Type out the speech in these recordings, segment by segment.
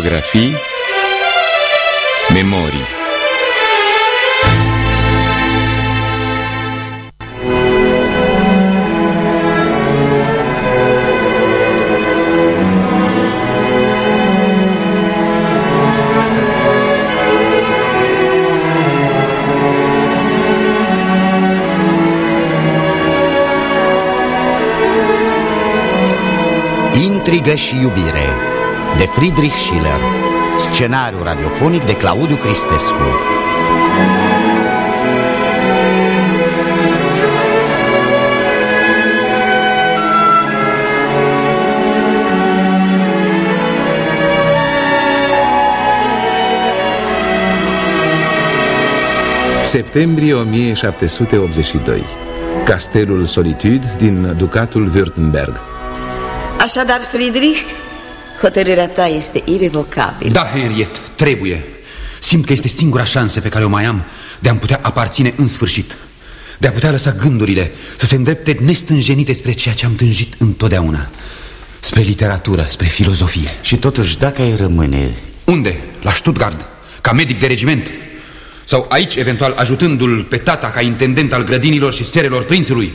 Biografii Memorii Intrigă și iubire de Friedrich Schiller. Scenariu radiofonic de Claudiu Cristescu. Septembrie 1782 Castelul Solitude din Ducatul Württemberg. Așadar, Friedrich, hotărârea ta este irrevocabilă Da, Henriette, trebuie. Simt că este singura șansă pe care o mai am De a-mi putea aparține în sfârșit. De a putea lăsa gândurile Să se îndrepte nestânjenite spre ceea ce am tânjit întotdeauna. Spre literatură, spre filozofie. Și totuși, dacă ai rămâne... Unde? La Stuttgart, ca medic de regiment? Sau aici, eventual, ajutându-l pe tata Ca intendent al grădinilor și serelor prințului?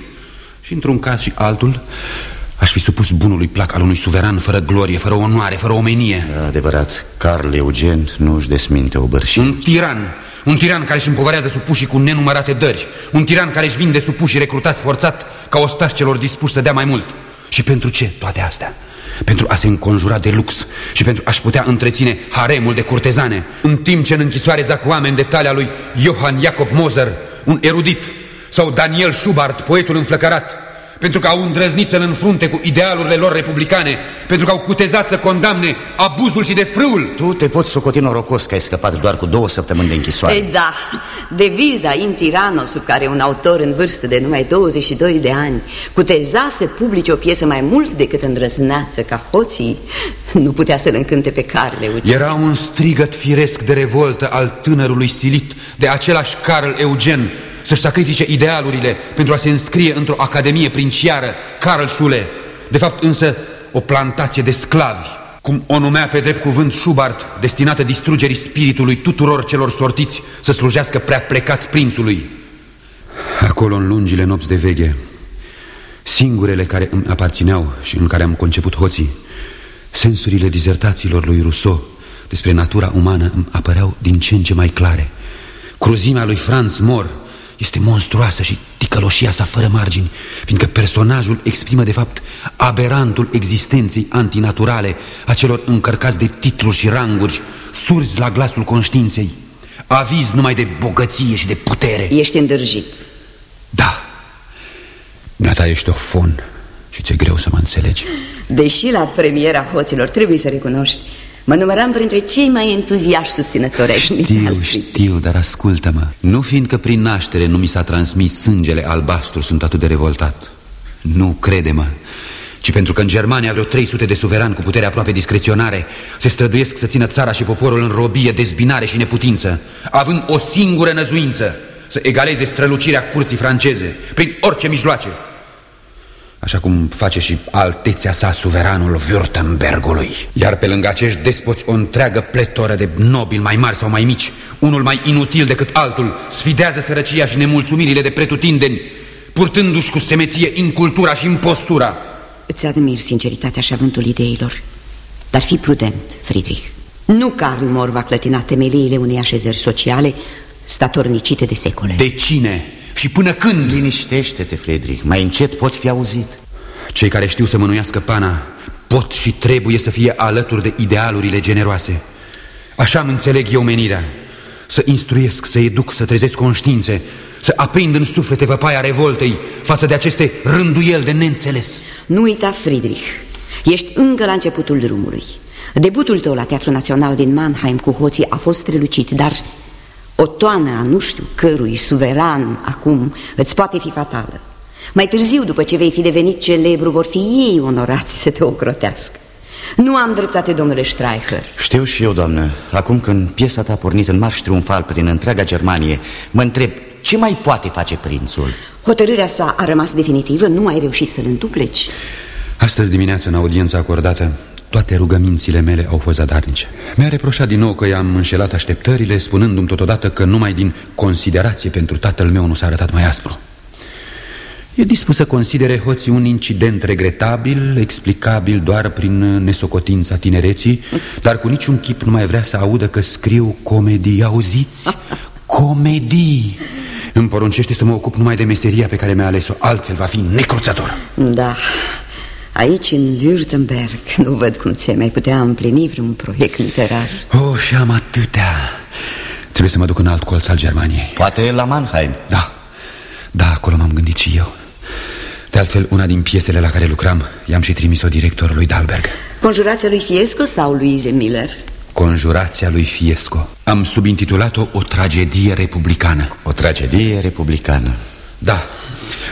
Și într-un caz și altul Aș fi supus bunului plac al unui suveran fără glorie, fără onoare, fără omenie. Adevărat, Carl Eugen nu își desminte o bărșie Un tiran, un tiran care își împovărează supușii cu nenumărate dări. Un tiran care își vinde supușii recrutați forțat ca ostași celor dispuși să dea mai mult. Și pentru ce toate astea? Pentru a se înconjura de lux și pentru a-și putea întreține haremul de curtezane. În timp ce în închisoare zac oameni de talia lui Johann Jacob Moser, un erudit Sau Daniel Schubart, poetul înflăcărat pentru că au îndrăznit să-l înfrunte cu idealurile lor republicane, pentru că au cutezat să condamne abuzul și desfrâul. Tu te poți socoti norocos că ai scăpat doar cu două săptămâni de închisoare. Ei da, deviza in tirano sub care un autor în vârstă de numai 22 de ani cuteza să publice o piesă mai mult decât îndrăzneață ca hoții, nu putea să-l încânte pe Carl Eugen. Era un strigăt firesc de revoltă al tânărului silit de același Carl Eugen, să-și sacrifice idealurile pentru a se înscrie într-o academie princiară, Carl Schule, de fapt însă o plantație de sclavi, cum o numea pe drept cuvânt Schubart, destinată distrugerii spiritului tuturor celor sortiți să slujească prea plecați prințului. Acolo, în lungile nopți de veche, singurele care îmi aparțineau și în care am conceput hoții, sensurile dizertațiilor lui Rousseau despre natura umană îmi apăreau din ce în ce mai clare. Cruzimea lui Franz Mohr este monstruoasă și ticăloșia sa fără margini, fiindcă personajul exprimă de fapt aberantul existenței antinaturale a celor încărcați de titluri și ranguri, surzi la glasul conștiinței, aviz numai de bogăție și de putere. Ești îndârjit. Da, Nata ești o fon și ți-e greu să mă înțelegi. Deși la premiera hoților trebuie să recunoști Mă număram printre cei mai entuziași susținători ai Știu, știu, dar ascultă-mă. Nu fiindcă prin naștere nu mi s-a transmis sângele albastru Sunt atât de revoltat. Nu, crede-mă ci pentru că în Germania vreo 300 de suverani cu putere aproape discreționare se străduiesc să țină țara și poporul în robie, dezbinare și neputință, având o singură năzuință, să egaleze strălucirea curții franceze, prin orice mijloace, Așa cum face și alteția sa suveranul Württembergului. Iar pe lângă acești despoți o întreagă pletoră de nobili mai mari sau mai mici Unul mai inutil decât altul Sfidează sărăcia și nemulțumirile de pretutindeni Purtându-și cu semeție incultura și impostura. Îți admir sinceritatea și avântul ideilor Dar fi prudent, Friedrich. Nu Karl Mohr va clătina temeliile unei așezări sociale Statornicite de secole. De cine? Și până când? Liniștește-te, Friedrich, mai încet poți fi auzit. Cei care știu să mânuiască pana pot și trebuie să fie alături de idealurile generoase. Așa îmi înțeleg eu menirea. Să instruiesc, să educ, să trezesc conștiințe Să aprind în suflete văpaia revoltei Față de aceste rânduieli de neînțeles. Nu uita, Friedrich Ești încă la începutul drumului. Debutul tău la Teatrul Național din Mannheim cu hoții a fost strălucit, dar o toană a nu știu cărui suveran acum îți poate fi fatală. Mai târziu, după ce vei fi devenit celebru, vor fi ei onorați să te ocrotească. Nu am dreptate, domnule Streicher. Știu și eu, doamnă. Acum când piesa ta a pornit în marș triumfal prin întreaga Germanie, mă întreb, ce mai poate face prințul? Hotărârea sa a rămas definitivă, nu ai reușit să-l întupleci. Astăzi dimineață, în audiența acordată, toate rugămințile mele au fost zadarnice. Mi-a reproșat din nou că i-am înșelat așteptările Spunându-mi totodată că numai din considerație pentru tatăl meu nu s-a arătat mai aspru. E dispus să considere hoții un incident regretabil, explicabil doar prin nesocotința tinereții Dar cu niciun chip nu mai vrea să audă că scriu comedii, auziți? Comedii! Îmi poruncește să mă ocup numai de meseria pe care mi-a ales-o. Altfel va fi necruțător. Da, aici în Württemberg Nu văd cum ți mai putea împlini vreun proiect literar. Oh, și am atâtea. Trebuie să mă duc în alt colț al Germaniei. Poate la Mannheim. Da, da, acolo m-am gândit și eu. De altfel, una din piesele la care lucram I-am și trimis-o directorului Dalberg Conjurația lui Fiesco sau lui Miller? Conjurația lui Fiesco. Am subintitulat-o o tragedie republicană. O tragedie republicană Da,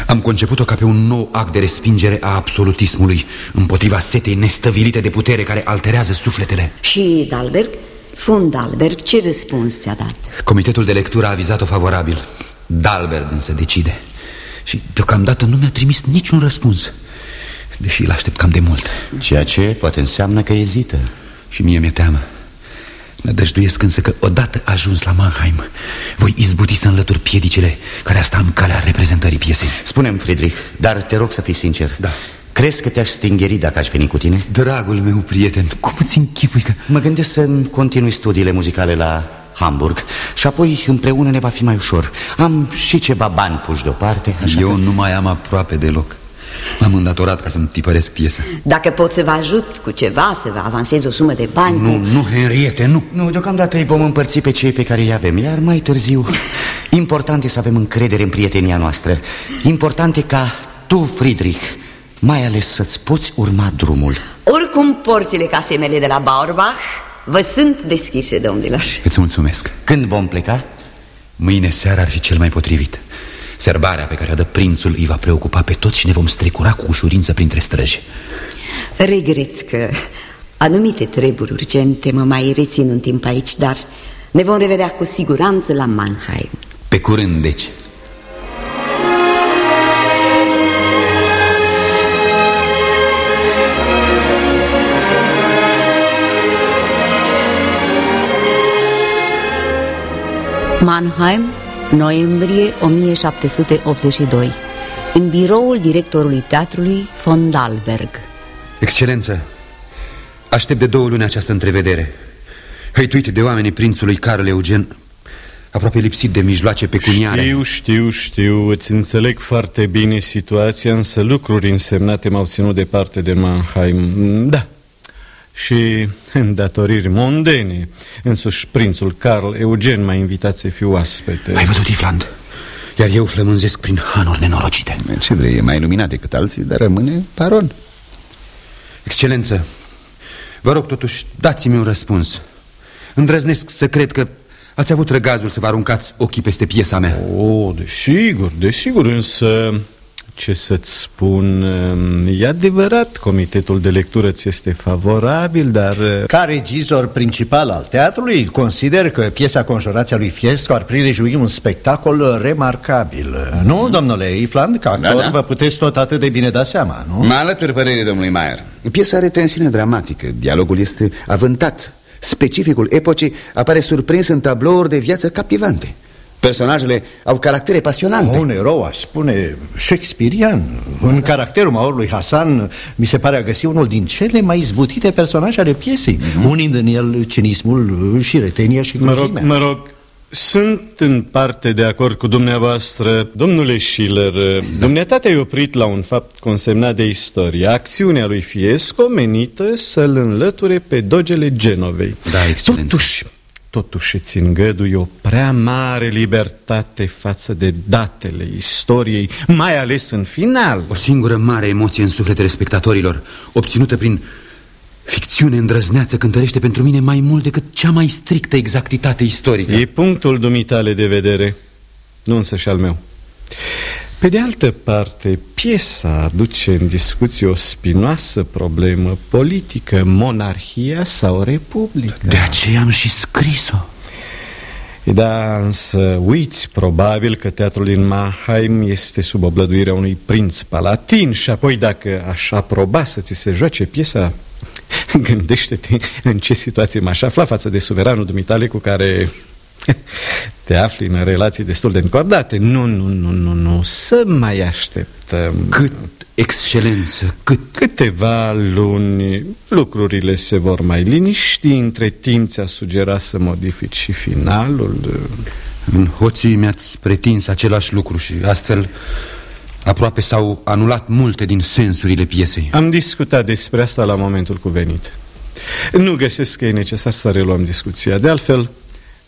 am conceput-o ca pe un nou act de respingere a absolutismului Împotriva setei nestăvilite de putere care alterează sufletele. Și Dalberg? Fund Dalberg, ce răspuns ți-a dat? Comitetul de lectură a avizat-o favorabil. Dalberg însă decide. Și deocamdată nu mi-a trimis niciun răspuns Deși îl așteptam de mult. Ceea ce poate înseamnă că ezită Și mie mi-e teamă Nădăjduiesc însă că odată ajuns la Mannheim Voi izbuti să înlătur piedicile Care asta în calea reprezentării piesei. Spune-mi, Friedrich, dar te rog să fii sincer. Da. Crezi că te-aș stingeri dacă aș veni cu tine? Dragul meu prieten, cum îți închipui că... Mă gândesc să continui studiile muzicale la Hamburg Și apoi împreună ne va fi mai ușor. Am și ceva bani puși deoparte așa Eu că... nu mai am aproape deloc M-am îndatorat ca să-mi tipăresc piesa. Dacă pot să vă ajut cu ceva Să vă avansez o sumă de bani Nu, cu... nu, Henriette, nu. Nu, deocamdată îi vom împărți pe cei pe care îi avem Iar mai târziu Important e să avem încredere în prietenia noastră. Important e ca tu, Friedrich Mai ales să-ți poți urma drumul. Oricum porțile casei mele de la Bauerbach Vă sunt deschise, domnilor. Îți mulțumesc. Când vom pleca? Mâine seara ar fi cel mai potrivit Serbarea pe care o dă prințul îi va preocupa pe toți și ne vom strecura cu ușurință printre străji. Regret că anumite treburi urgente mă mai rețin un timp aici Dar ne vom revedea cu siguranță la Mannheim. Pe curând, deci. Mannheim, noiembrie 1782 În biroul directorului teatrului von Dalberg. Excelență, aștept de două luni această întrevedere. Hăituit de oamenii prințului Carl Eugen Aproape lipsit de mijloace pecuniare. Știu, știu, știu, îți înțeleg foarte bine situația Însă lucruri însemnate m-au ținut departe de Mannheim. Da, și îndatoriri mondene Însuși prințul Carl Eugen m-a invitat să fiu oaspete. Ai văzut, Ifland? Iar eu flămânzesc prin hanuri nenorocite. Ce vrei, e mai iluminat decât alții, dar rămâne paron Excelență, vă rog totuși, dați-mi un răspuns. Îndrăznesc să cred că ați avut răgazul să vă aruncați ochii peste piesa mea. Oh, desigur, desigur, însă ce să-ți spun, e adevărat, comitetul de lectură ți este favorabil, dar... Ca regizor principal al teatrului, consider că piesa Conjurația lui Fiesco ar prilejui un spectacol remarcabil. Nu, domnule Ifland, ca actor da, da. vă puteți tot atât de bine da seama, nu? Mă alătur părerii domnului Mayer. Piesa are tensiune dramatică, dialogul este avântat. Specificul epocii apare surprins în tablouri de viață captivante. Personajele au caractere pasionante. Un erou, aș spune, shakespearian. În caracterul maorului Hasan Mi se pare a găsi unul din cele mai izbutite personaje ale piesei. Mm -hmm. Unind în el cinismul și retenia și cruzimea Mă rog, mă rog sunt în parte de acord cu dumneavoastră Domnule Schiller, da. dumneata te-ai oprit la un fapt consemnat de istorie. Acțiunea lui Fiesco menită să-l înlăture pe dogele Genovei. Da, excelență. Totuși, Totuși îți îngădui o prea mare libertate față de datele istoriei, mai ales în final. O singură mare emoție în sufletele spectatorilor, obținută prin ficțiune îndrăzneață, cântărește pentru mine mai mult decât cea mai strictă exactitate istorică. E punctul dumitale de vedere, nu însă și al meu. Pe de altă parte, piesa aduce în discuție o spinoasă problemă politică, monarhia sau republica. De aceea am și scris-o. Da, însă uiți probabil că teatrul din Mannheim este sub oblăduirea unui prinț palatin și apoi dacă aș aproba să ți se joace piesa, Gândește-te în ce situație m-aș afla față de suveranul dumitale cu care te afli în relații destul de încordate. Nu, nu, nu, nu, nu, să mai așteptăm. Cât, excelență, cât? Câteva luni lucrurile se vor mai liniști. Între timp ți-a sugerat să modifici și finalul. În hoții mi-ați pretins același lucru și astfel aproape s-au anulat multe din sensurile piesei. Am discutat despre asta la momentul cuvenit. Nu găsesc că e necesar să reluăm discuția. De altfel,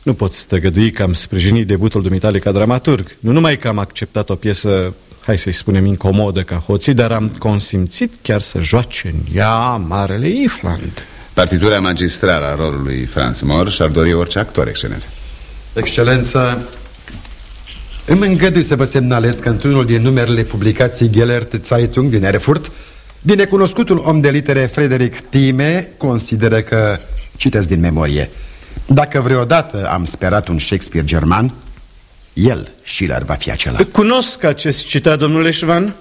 nu pot stăgădui că am sprijinit debutul dumitale ca dramaturg. Nu numai că am acceptat o piesă, hai să-i spunem, incomodă ca hoții Dar am consimțit chiar să joace în ea Marele Ifland. Partitura magistrală a rolului Franz Mohr și-ar dori orice actor, excelență. Excelență, îmi îngădui să vă semnalez că într-unul din numerele publicației Gellert Zeitung din Erfurt Binecunoscutul om de litere Frederic Time consideră că, citesc din memorie Dacă vreodată am sperat un Shakespeare german, el, Schiller, va fi acela. Cunosc acest citat, domnule Șvan?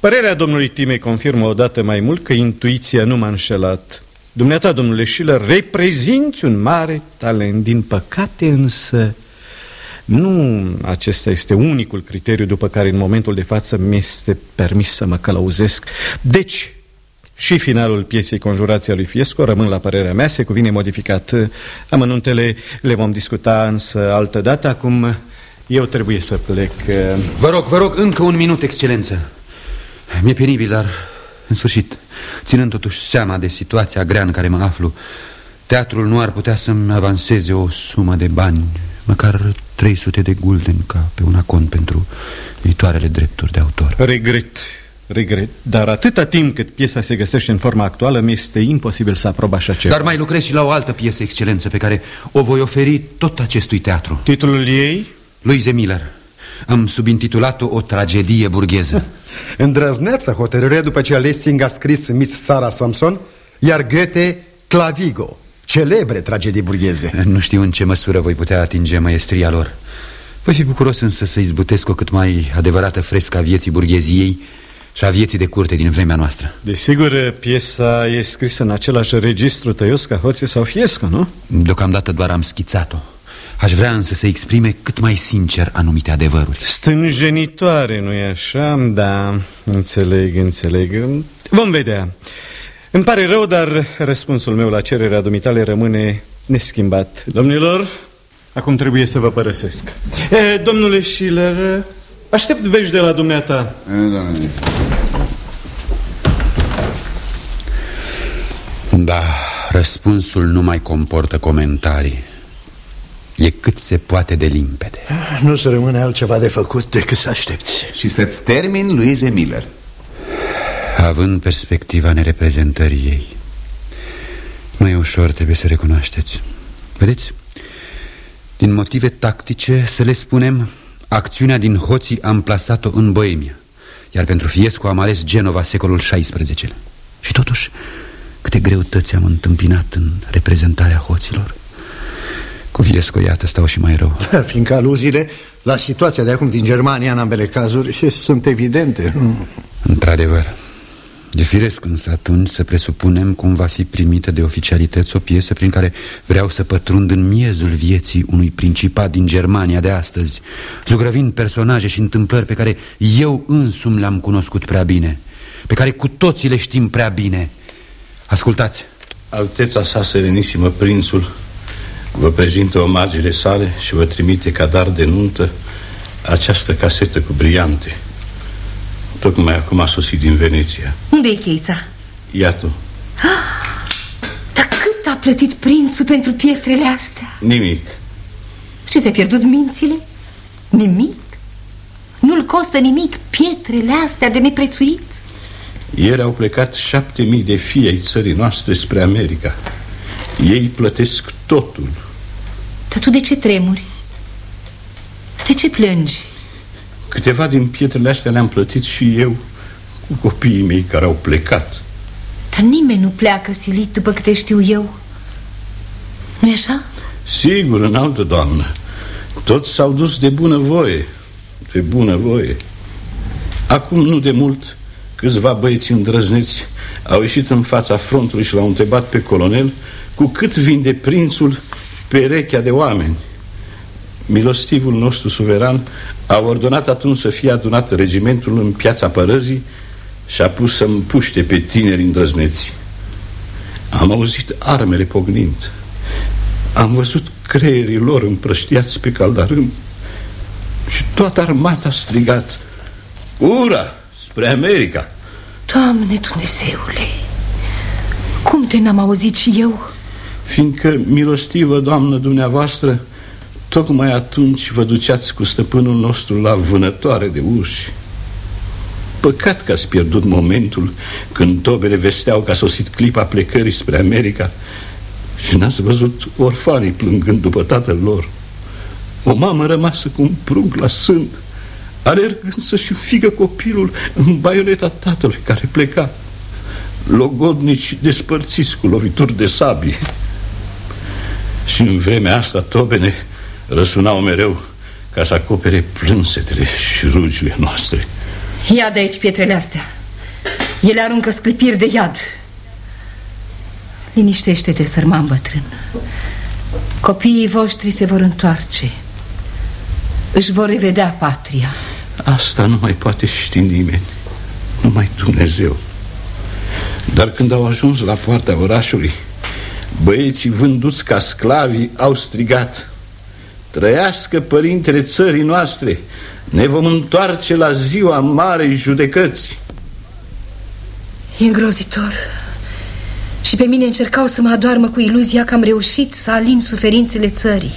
Părerea domnului Time confirmă odată mai mult că intuiția nu m-a înșelat. Dumneata, domnule Schiller, reprezinți un mare talent. Din păcate însă nu acesta este unicul criteriu după care în momentul de față mi-este permis să mă călăuzesc. Deci, și finalul piesei Conjurația lui Fiesco rămân la părerea mea, se cuvine modificat. Amănuntele le vom discuta însă altă dată. Acum eu trebuie să plec. Vă rog, vă rog, încă un minut, excelență. Mi-e penibil, dar în sfârșit, ținând totuși seama de situația grea în care mă aflu, teatrul nu ar putea să-mi avanseze o sumă de bani, măcar 300 de gulden ca pe un acon pentru viitoarele drepturi de autor. Regret, regret, dar atâta timp cât piesa se găsește în forma actuală, mi este imposibil să aprob așa ceva. Dar mai lucrez și la o altă piesă, excelență, pe care o voi oferi tot acestui teatru. Titlul ei? Louise Miller. Am subintitulat-o o tragedie burgheză. Îndrăzneață hotărârea după ce Lessing a scris Miss Sara Samson, iar Goethe Clavigo celebre tragedii burgheze Nu știu în ce măsură voi putea atinge maestria lor Voi fi bucuros însă să izbutesc o cât mai adevărată frescă a vieții burgheziei și a vieții de curte din vremea noastră Desigur, piesa e scrisă în același registru tăios ca Hoție sau Fiesco, nu? Deocamdată doar am schițat-o Aș vrea însă să exprime cât mai sincer anumite adevăruri Stânjenitoare, nu-i așa? Da, înțeleg, înțeleg Vom vedea îmi pare rău, dar răspunsul meu la cererea dumitale rămâne neschimbat. Domnilor, acum trebuie să vă părăsesc. E, domnule Schiller, aștept vești de la dumneata. E, Da, răspunsul nu mai comportă comentarii. E cât se poate de limpede. Nu se rămâne altceva de făcut decât să aștepți. Și să-ți termin Louise Miller având perspectiva nereprezentării ei. Nu e ușor, trebuie să recunoașteți. Vedeți? Din motive tactice, să le spunem, acțiunea din Hoții am plasat-o în Boemia, iar pentru Fiesco am ales Genova secolul XVI. Și totuși, câte greutăți am întâmpinat în reprezentarea hoților. Cu Fiesco, iată, stau și mai rău. Fiindcă aluziile la situația de acum din Germania, în ambele cazuri, sunt evidente. Într-adevăr. E firesc însă atunci să presupunem cum va fi primită de oficialități o piesă prin care vreau să pătrund în miezul vieții unui principat din Germania de astăzi, zugrăvind personaje și întâmplări pe care eu însumi le-am cunoscut prea bine, pe care cu toții le știm prea bine. Ascultați! Alteța sa serenissimă, prințul, vă prezintă omagiile sale și vă trimite ca dar de nuntă această casetă cu briante. Tocmai acum a sosit din Veneția Unde e cheița? Iată ah, Dar cât a plătit prințul pentru pietrele astea? Nimic Și ți-a pierdut mințile? Nimic? Nu-l costă nimic pietrele astea de neprețuit? Ieri au plecat șapte mii de fii ai țării noastre spre America Ei plătesc totul Dar tu de ce tremuri? De ce plângi? Câteva din pietrele astea le-am plătit și eu Cu copiii mei care au plecat Dar nimeni nu pleacă silit după câte știu eu nu e așa? Sigur, în altă doamnă Toți s-au dus de bună voie De bună voie Acum nu de mult Câțiva băieți îndrăzneți Au ieșit în fața frontului și l-au întrebat pe colonel cu cât vinde prințul perechea de oameni. Milostivul nostru suveran a ordonat atunci să fie adunat regimentul în piața Părăzii și a pus să împuște pe tineri îndrăzneți. Am auzit armele pognind. Am văzut creierii lor împrăștiați pe caldarâm și toată armata a strigat Ura! Spre America! Doamne Dumnezeule, cum te n-am auzit și eu? Fiindcă, milostivă, Doamnă dumneavoastră, tocmai atunci vă duceați cu stăpânul nostru la vânătoare de uși. Păcat că ați pierdut momentul când tobele vesteau că a sosit clipa plecării spre America și n-ați văzut orfanii plângând după tatăl lor. O mamă rămasă cu un prunc la sân, alergând să-și înfigă copilul în baioneta tatălui care pleca. Logodnici despărțiți cu lovituri de sabie. Și în vremea asta tobene răsunau mereu ca să acopere plânsetele și rugile noastre. Ia de aici pietrele astea. Ele aruncă sclipiri de iad. Liniștește-te, sărman bătrân. Copiii voștri se vor întoarce. Își vor revedea patria. Asta nu mai poate ști nimeni. Numai Dumnezeu. Dar când au ajuns la poarta orașului, băieții vânduți ca sclavi au strigat Trăiască părintele țării noastre. Ne vom întoarce la ziua marei judecăți. E îngrozitor. Și pe mine încercau să mă adoarmă cu iluzia că am reușit să alin suferințele țării.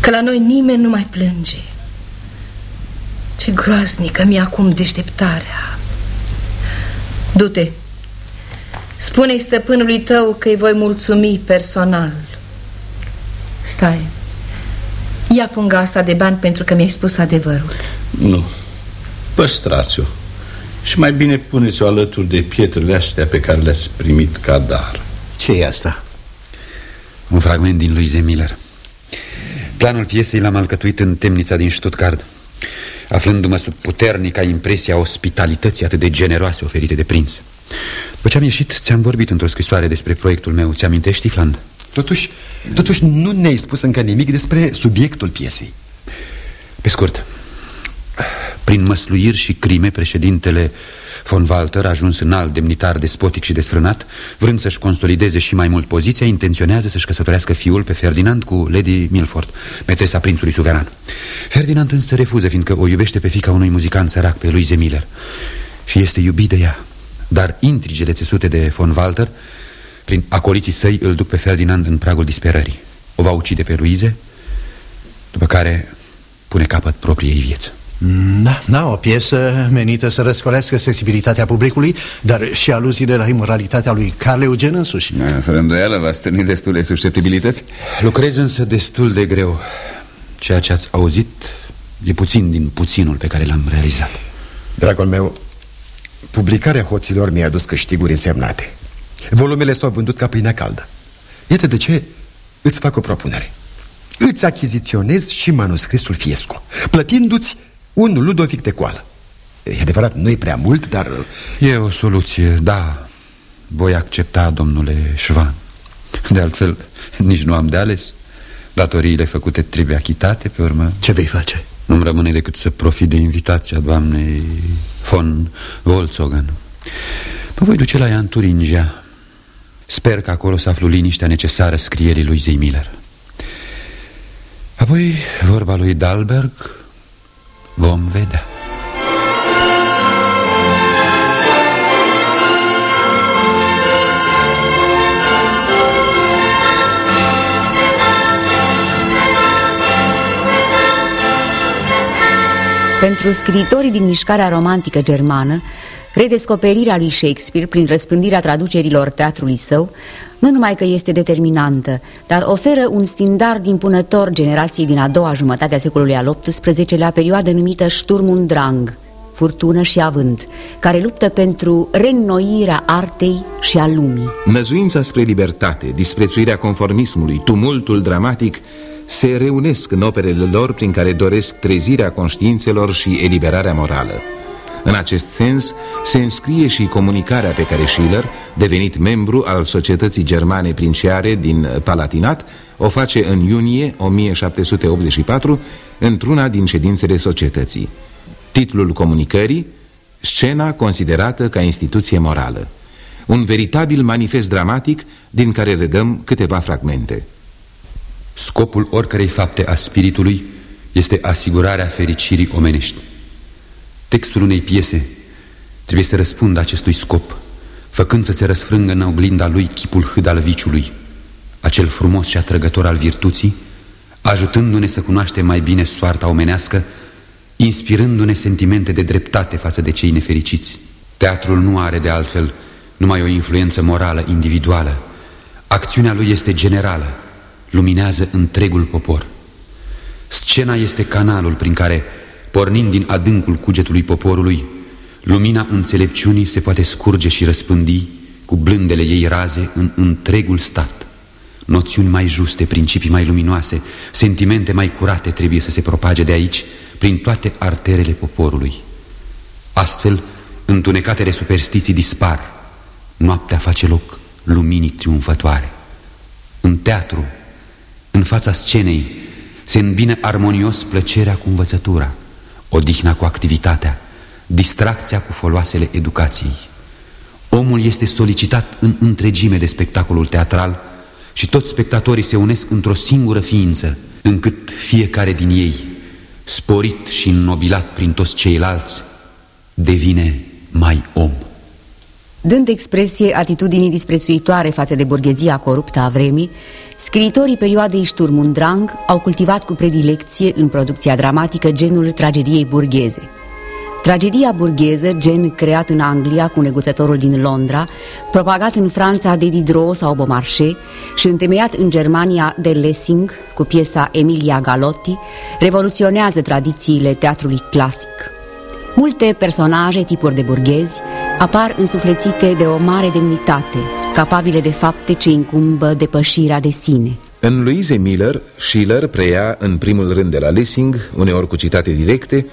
Că la noi nimeni nu mai plânge. Ce groaznică mi-e acum deșteptarea. Du-te. Spune-i stăpânului tău că îi voi mulțumi personal. Stai Ia punga asta de bani pentru că mi-ai spus adevărul. Nu, păstrați-o. Și mai bine puneți-o alături de pietrele astea pe care le-ați primit ca dar. Ce e asta? Un fragment din lui Zemiller. Planul piesei l-am alcătuit în temnița din Stuttgart Aflându-mă sub puternica impresie a ospitalității atât de generoase oferite de prinț. După ce am ieșit, ți-am vorbit într-o scrisoare despre proiectul meu. Ți amintești, Fland? Totuși, totuși nu ne-ai spus încă nimic despre subiectul piesei. Pe scurt Prin măsluiri și crime Președintele von Walter, ajuns înalt demnitar despotic și desfrânat Vrând să-și consolideze și mai mult poziția Intenționează să-și căsătorească fiul pe Ferdinand cu Lady Milford Metresa prințului suveran. Ferdinand însă refuză, fiindcă o iubește pe fica unui muzicant sărac, pe Louise Miller Și este iubit de ea. Dar intrigele țesute de von Walter prin acoliții săi îl duc pe Ferdinand în pragul disperării. O va ucide pe Luize După care pune capăt propriei vieți. Da, da, o piesă menită să răscolească sensibilitatea publicului Dar și aluziile la imoralitatea lui Carl Eugen însuși. Da, Fără îndoială va stârni destule susceptibilități. Lucrez însă destul de greu. Ceea ce ați auzit e puțin din puținul pe care l-am realizat. Dragul meu, publicarea hoților mi-a adus câștiguri însemnate Volumele s-au vândut ca pâinea caldă. Iată de ce îți fac o propunere. Îți achiziționez și manuscrisul Fiescu Plătindu-ți un Ludovic de coală. E adevărat, nu e prea mult, dar... E o soluție, da. Voi accepta, domnule Șvan. De altfel, nici nu am de ales. Datoriile făcute trebuie achitate, pe urmă. Ce vei face? Nu-mi rămâne decât să profit de invitația doamnei von Volzogan Mă voi duce la ea în Turingia Sper că acolo să aflu liniștea necesară scrierii lui Zei Miller. Apoi, vorba lui Dalberg Vom vedea. Pentru scriitorii din mișcarea romantică germană Redescoperirea lui Shakespeare prin răspândirea traducerilor teatrului său nu numai că este determinantă, dar oferă un standard impunător generației din a doua jumătate a secolului al XVIII-lea, perioadă numită Sturm und Drang, furtună și avânt, care luptă pentru reînnoirea artei și a lumii. Năzuința spre libertate, disprețuirea conformismului, tumultul dramatic se reunesc în operele lor prin care doresc trezirea conștiințelor și eliberarea morală. În acest sens se înscrie și comunicarea pe care Schiller, devenit membru al Societății Germane Princiare din Palatinat, o face în iunie 1784 într-una din ședințele societății. Titlul comunicării, Scena considerată ca instituție morală. Un veritabil manifest dramatic din care redăm câteva fragmente. Scopul oricărei fapte a spiritului este asigurarea fericirii omenești. Textul unei piese trebuie să răspundă acestui scop, făcând să se răsfrângă în oglinda lui chipul hâd al viciului, acel frumos și atrăgător al virtuții, ajutându-ne să cunoaștem mai bine soarta omenească, inspirându-ne sentimente de dreptate față de cei nefericiți. Teatrul nu are de altfel numai o influență morală individuală. Acțiunea lui este generală, luminează întregul popor. Scena este canalul prin care, pornind din adâncul cugetului poporului, lumina înțelepciunii se poate scurge și răspândi cu blândele ei raze în întregul stat. Noțiuni mai juste, principii mai luminoase, sentimente mai curate trebuie să se propage de aici, prin toate arterele poporului. Astfel, întunecatele superstiții dispar, noaptea face loc luminii triumfătoare. În teatru, în fața scenei, se îmbină armonios plăcerea cu învățătura, odihna cu activitatea, distracția cu foloasele educației. Omul este solicitat în întregime de spectacolul teatral și toți spectatorii se unesc într-o singură ființă, încât fiecare din ei, sporit și înnobilat prin toți ceilalți, devine mai om. Dând expresie atitudinii disprețuitoare față de burghezia coruptă a vremii, scriitorii perioadei Sturmundrang au cultivat cu predilecție în producția dramatică genul tragediei burgheze. Tragedia burgheză, gen creat în Anglia cu neguțătorul din Londra, propagat în Franța de Diderot sau Beaumarchais și întemeiat în Germania de Lessing cu piesa Emilia Galotti, revoluționează tradițiile teatrului clasic. Multe personaje, tipuri de burghezi, apar însuflețite de o mare demnitate, capabile de fapte ce incumbă depășirea de sine. În Louise Miller, Schiller preia în primul rând de la Lessing, uneori cu citate directe,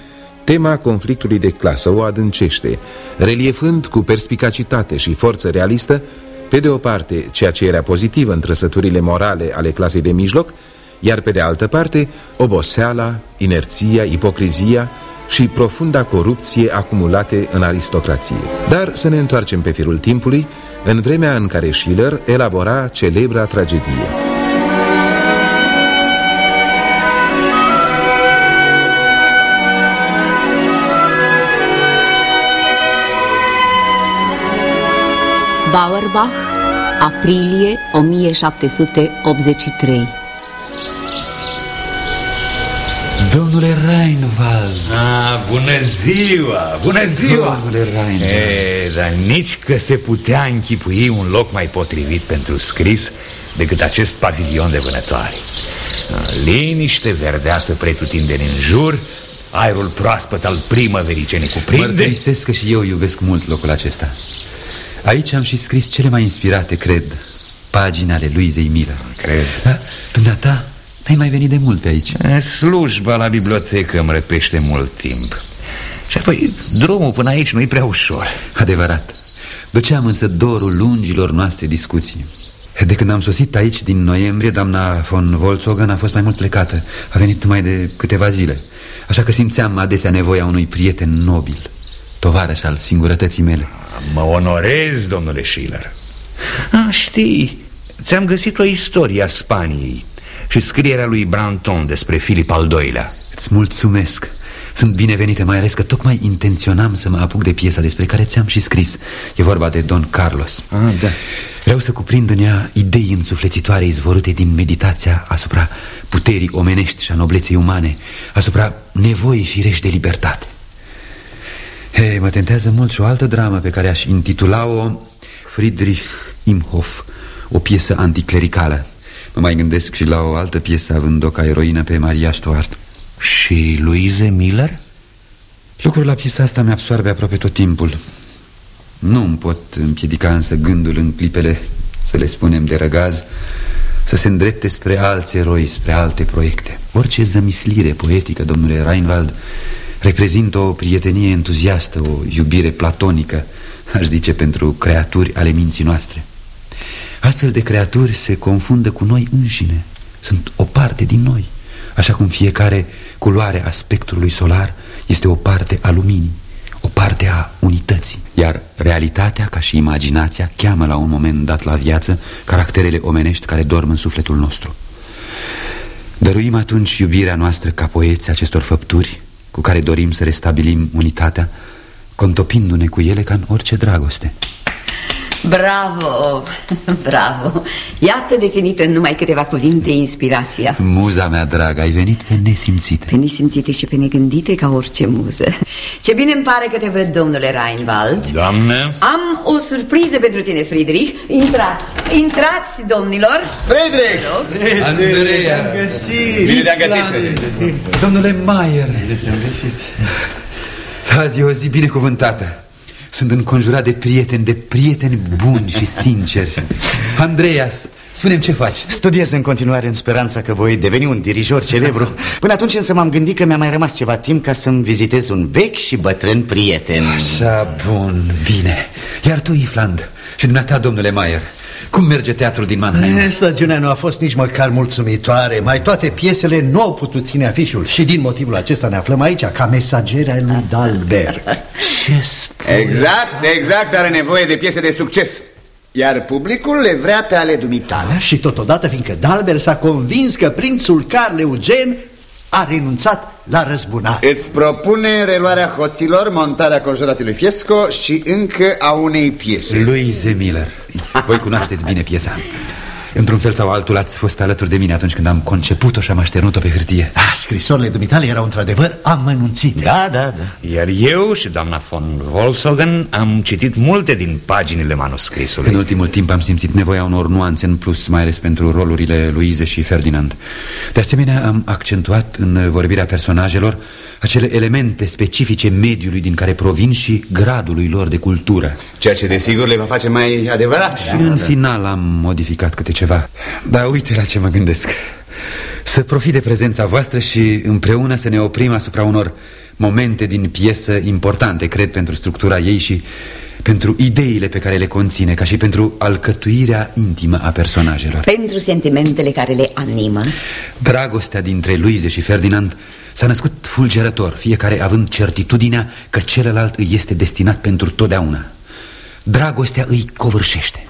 tema conflictului de clasă o adâncește, reliefând cu perspicacitate și forță realistă, pe de o parte, ceea ce era pozitiv în trăsăturile morale ale clasei de mijloc, iar pe de altă parte, oboseala, inerția, ipocrizia, și profunda corupție acumulate în aristocrație. Dar să ne întoarcem pe firul timpului, în vremea în care Schiller elabora celebra tragedie. Bauerbach, aprilie 1783 Domnule Reinwald ah, Bună ziua, bună ziua. Domnule Reinwald e, Dar nici că se putea închipui un loc mai potrivit pentru scris Decât acest pavilion de vânătoare. Liniște, verdeață pretutindeni în jur Aerul proaspăt al primăverii ce ne cuprinde. Mărturisesc că și eu iubesc mult locul acesta. Aici am și scris cele mai inspirate, cred Pagini ale Luizei Miller Cred. Da? Dumneata N-ai mai venit de mult pe aici Slujba la bibliotecă îmi răpește mult timp. Și apoi drumul până aici nu-i prea ușor. Adevărat. Duceam însă dorul lungilor noastre discuții. De când am sosit aici din noiembrie Doamna von Volkswagen a fost mai mult plecată. A venit numai de câteva zile. Așa că simțeam adesea nevoia unui prieten nobil Tovarăș al singurătății mele. Mă onorez, domnule Schiller. Ah, Știi, ți-am găsit o istorie a Spaniei și scrierea lui Branton despre Filip al II-lea Îți mulțumesc. Sunt binevenite, mai ales că tocmai intenționam să mă apuc de piesa despre care ți-am și scris. E vorba de Don Carlos. Ah, da. Vreau să cuprind în ea idei însuflețitoare izvorute din meditația asupra puterii omenești și a nobleței umane Asupra nevoii firești de libertate. He, mă tentează mult și o altă dramă pe care aș intitula-o Friedrich Imhoff, o piesă anticlericală Mă mai gândesc și la o altă piesă având-o ca eroină pe Maria Stuart. Și Louise Miller? Lucrul la piesa asta mi-absoarbe aproape tot timpul. Nu îmi pot împiedica însă gândul în clipele, să le spunem, de răgaz Să se îndrepte spre alți eroi, spre alte proiecte. Orice zămislire poetică, domnule Reinwald Reprezintă o prietenie entuziastă, o iubire platonică Aș zice pentru creaturi ale minții noastre Astfel de creaturi se confundă cu noi înșine. Sunt o parte din noi. Așa cum fiecare culoare a spectrului solar este o parte a luminii O parte a unității. Iar realitatea, ca și imaginația, cheamă la un moment dat la viață Caracterele omenești care dorm în sufletul nostru. Dăruim atunci iubirea noastră ca poeți acestor făpturi Cu care dorim să restabilim unitatea Contopindu-ne cu ele ca în orice dragoste Bravo, bravo. Iată definită în numai câteva cuvinte inspirația. Muza mea dragă, ai venit pe nesimțite Pe nesimțite și pe negândite ca orice muză. Ce bine îmi pare că te văd, domnule Reinwald. Doamne. Am o surpriză pentru tine, Friedrich. Intrați, intrați, domnilor. Friedrich! Andreea. Te-am găsit. Bine te-am găsit, Friedrich. Domnule Maier. Te-am găsit. Azi e o zi binecuvântată sunt înconjurat de prieteni, de prieteni buni și sinceri. Andreas, spune ce faci? Studiez în continuare în speranța că voi deveni un dirijor celebru. Până atunci însă m-am gândit că mi-a mai rămas ceva timp Ca să-mi vizitez un vechi și bătrân prieten. Așa, bun, bine. Iar tu, Ifland, și dumneata, domnule Maier cum merge teatrul din Mannheim? E, stagiunea nu a fost nici măcar mulțumitoare Mai toate piesele nu au putut ține afișul Și din motivul acesta ne aflăm aici Ca mesageri ai lui Dalbert Ce spune? Exact, exact, are nevoie de piese de succes Iar publicul le vrea pe ale dumitale da, Și totodată fiindcă Dalbert s-a convins că prințul Carl Eugen a renunțat la răzbunare. Îți propune reluarea hoților, montarea conjurației lui Fiesco și încă a unei piese. Louise Miller. Voi cunoașteți bine piesa Într-un fel sau altul ați fost alături de mine atunci când am conceput-o și am așternut-o pe hârtie. Da, scrisorile dumitale erau într-adevăr amănunțite. Da, da, da. Iar eu și doamna von Volkswagen am citit multe din paginile manuscrisului. În ultimul timp am simțit nevoia unor nuanțe în plus, mai ales pentru rolurile Luize și Ferdinand. De asemenea am accentuat în vorbirea personajelor acele elemente specifice mediului din care provin și gradului lor de cultură. Ceea ce desigur le va face mai adevărat. Și în final am modificat câte ceva. Dar uite la ce mă gândesc. Să profit de prezența voastră și împreună să ne oprim asupra unor momente din piesă importante Cred pentru structura ei și pentru ideile pe care le conține Ca și pentru alcătuirea intimă a personajelor. Pentru sentimentele care le animă. Dragostea dintre Luize și Ferdinand S-a născut fulgerător, fiecare având certitudinea că celălalt îi este destinat pentru totdeauna. Dragostea îi covârșește.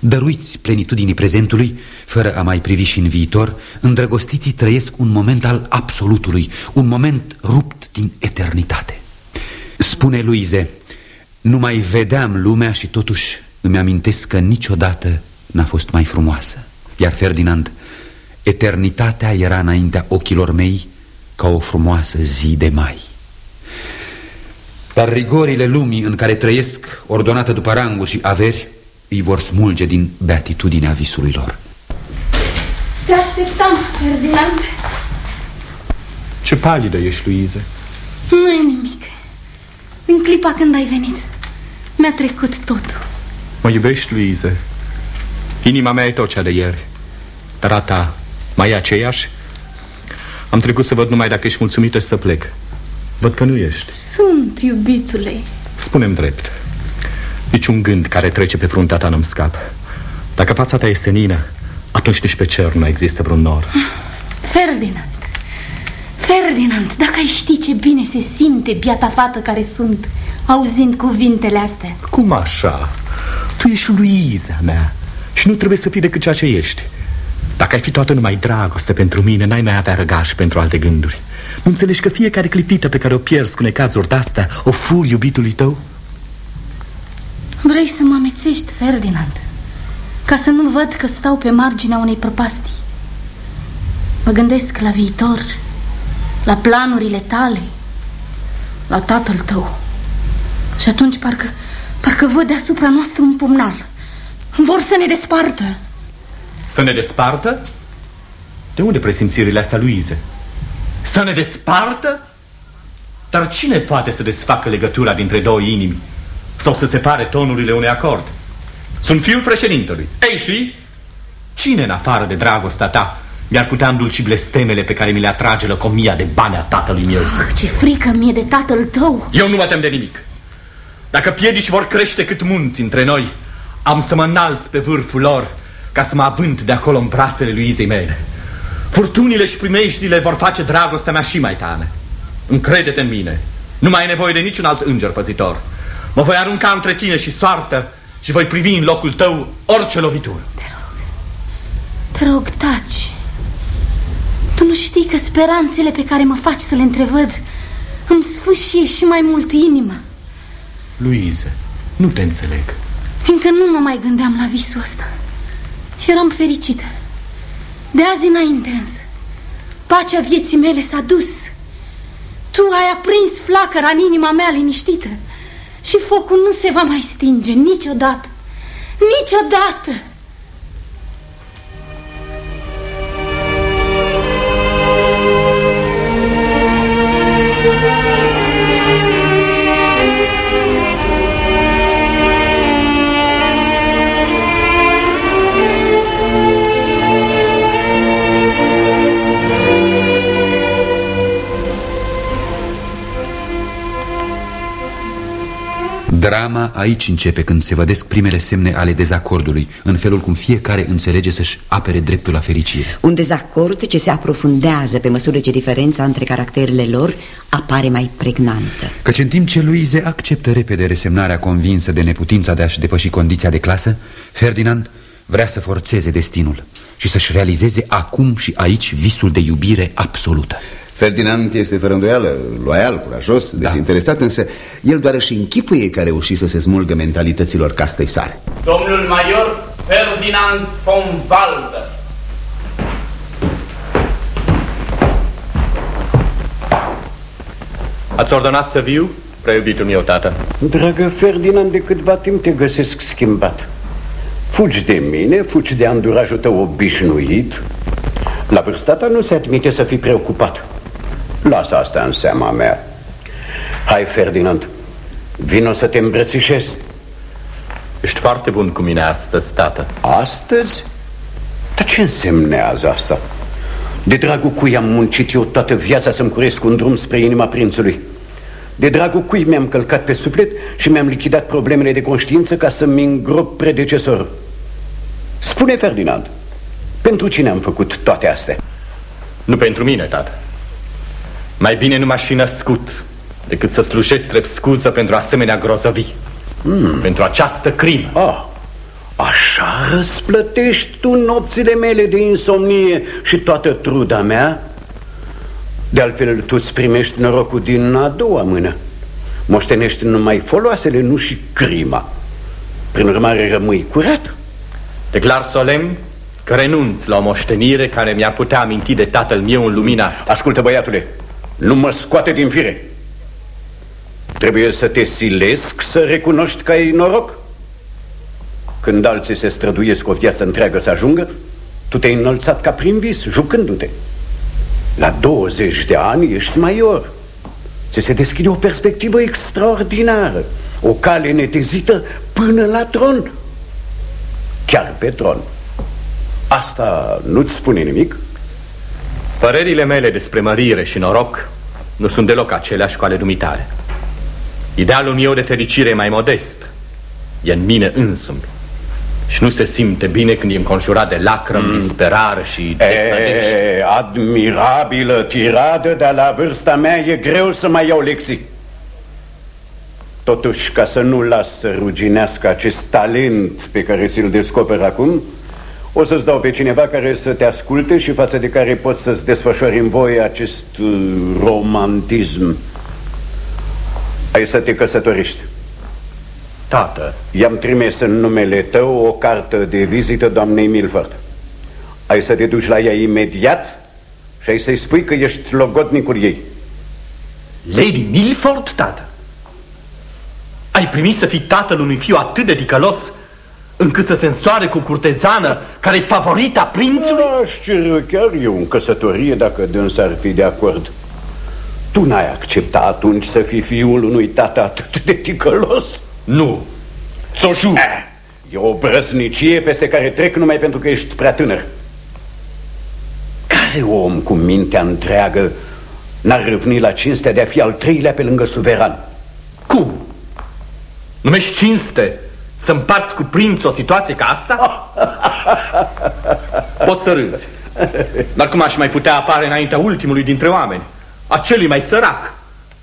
Dăruiți plenitudinii prezentului, fără a mai privi și în viitor Îndrăgostiții trăiesc un moment al absolutului Un moment rupt din eternitate. Spune Luize Nu mai vedeam lumea și totuși îmi amintesc că niciodată n-a fost mai frumoasă. Iar Ferdinand Eternitatea era înaintea ochilor mei ca o frumoasă zi de mai. Dar rigorile lumii în care trăiesc, ordonată după ranguri și averi Îi vor smulge din beatitudinea visului lor. Te așteptam, Ferdinand. Ce palidă ești, Luize? Nu e nimic. În clipa când ai venit Mi-a trecut totul. Mă iubești, Luize? Inima mea e tot cea de ieri. Dar a ta mai e aceeași? Am trecut să văd numai dacă ești mulțumită și să plec. Văd că nu ești. Sunt, iubitule. Spune-mi drept. Niciun gând care trece pe fruntea ta nu-mi scap. Dacă fața ta e senină Atunci nici pe cer nu există vreun nor. Ferdinand. Ferdinand, dacă ai ști ce bine se simte biata fată care sunt Auzind cuvintele astea. Cum așa? Tu ești Luiza mea Și nu trebuie să fii decât ceea ce ești Dacă ai fi toată numai dragoste pentru mine N-ai mai avea răgaș pentru alte gânduri. Nu înțelegi că fiecare clipită pe care o pierzi cu necazuri de-astea O furi iubitului tău? Vrei să mă amețești, Ferdinand? Ca să nu văd că stau pe marginea unei prăpastii. Mă gândesc la viitor La planurile tale La tatăl tău. Și atunci parcă, parcă văd deasupra noastră un pumnal. Vor să ne despartă Să ne despartă? De unde presimțirile astea, Luize? Să ne despartă? Dar cine poate să desfacă legătura dintre două inimi? Sau să separe tonurile unui acord? Sunt fiul președintelui Ei și? Cine în afară de dragostea ta Mi-ar putea îndulci blestemele pe care mi le atrage lăcomia de bani a tatălui meu ah, Ce frică mie de tatăl tău Eu nu mă tem de nimic Dacă piedici vor crește cât munți între noi Am să mă înalț pe vârful lor Ca să mă avânt de acolo în brațele lui Izei mele. Furtunile și primejdiile vor face dragostea mea și mai tane Încrede-te în mine. Nu mai ai nevoie de niciun alt înger păzitor. Mă voi arunca între tine și soartă Și voi privi în locul tău orice lovitură. Te rog. Te rog, taci. Tu nu știi că speranțele pe care mă faci să le întrevăd Îmi sfâșie și mai mult inima. Luize, nu te înțeleg. Fiindcă nu mă mai gândeam la visul ăsta Și eram fericită. De azi înainte însă Pacea vieții mele s-a dus. Tu ai aprins flacăra în inima mea liniștită Și focul nu se va mai stinge niciodată Niciodată Drama aici începe când se vădesc primele semne ale dezacordului În felul cum fiecare înțelege să-și apere dreptul la fericire. Un dezacord ce se aprofundează pe măsură ce diferența între caracterele lor apare mai pregnantă. Căci în timp ce Luize acceptă repede resemnarea convinsă de neputința de a-și depăși condiția de clasă Ferdinand vrea să forțeze destinul și să-și realizeze acum și aici visul de iubire absolută Ferdinand este fără îndoială loial, curajos, da. dezinteresat, însă el doar își închipuie că a reușit să se smulgă mentalităților castei sale. Domnul major Ferdinand von Walter. Ați ordonat să viu, preiubitul meu, tată? Dragă Ferdinand, de câtva timp te găsesc schimbat. Fugi de mine, fugi de andurajul tău obișnuit. La vârsta ta nu se admite să fii preocupat. Lasă asta în seama mea Hai, Ferdinand Vino să te îmbrățișez Ești foarte bun cu mine astăzi, tată Astăzi? Dar ce însemnează asta? De dragul cui am muncit eu toată viața să-mi curesc un drum spre inima prințului De dragul cui mi-am călcat pe suflet și mi-am lichidat problemele de conștiință ca să-mi îngrop predecesorul Spune, Ferdinand, pentru cine am făcut toate astea? Nu pentru mine, tată mai bine nu m-aș fi născut decât să slujesc drept scuză pentru asemenea grozăvi. Hmm. Pentru această crimă. Ah, așa răsplătești tu nopțile mele de insomnie și toată truda mea? De altfel, tu-ți primești norocul din a doua mână. Moștenești numai foloasele, nu și crima. Prin urmare, rămâi curat. Declar solemn că renunț la o moștenire care mi-ar putea aminti de tatăl meu în lumina asta. Ascultă, băiatule, nu mă scoate din fire. Trebuie să te silesc să recunoști că ai noroc. Când alții se străduiesc o viață întreagă să ajungă Tu te-ai înălțat ca prin vis, jucându-te. La 20 de ani ești major. Ți se deschide o perspectivă extraordinară O cale netezită până la tron. Chiar pe tron. Asta nu-ți spune nimic? Părerile mele despre mărire și noroc nu sunt deloc aceleași cu ale dumitale. Idealul meu de fericire e mai modest. E în mine însumi. Și nu se simte bine când e înconjurat de lacrăm, mm. disperare și desnădejde. Admirabilă tiradă, dar la vârsta mea e greu să mai iau lecții. Totuși, ca să nu las să ruginească acest talent pe care ți-l descoper acum, o să-ți dau pe cineva care să te asculte și față de care poți să-ți desfășori în voie acest uh, romantism. Ai să te căsătorești. Tată. I-am trimis în numele tău o cartă de vizită doamnei Milford. Ai să te duci la ea imediat și ai să-i spui că ești logodnicul ei. Lady Milford, tată? Ai primit să fii tatăl unui fiu atât de dicălos încât să se însoare cu curtezană care e favorita prințului? Aș cere chiar eu în căsătorie dacă dânsa ar fi de acord. Tu n-ai accepta atunci să fii fiul unui tată atât de ticălos? Nu, ți-o jur. Eh, e o brăznicie peste care trec numai pentru că ești prea tânăr. Care om cu mintea întreagă n-ar râvni la cinstea de a fi al treilea pe lângă suveran? Cum? Numești cinste să împarți cu prințul o situație ca asta? Pot să râzi. Dar cum aș mai putea apare înaintea ultimului dintre oameni? Acelui mai sărac,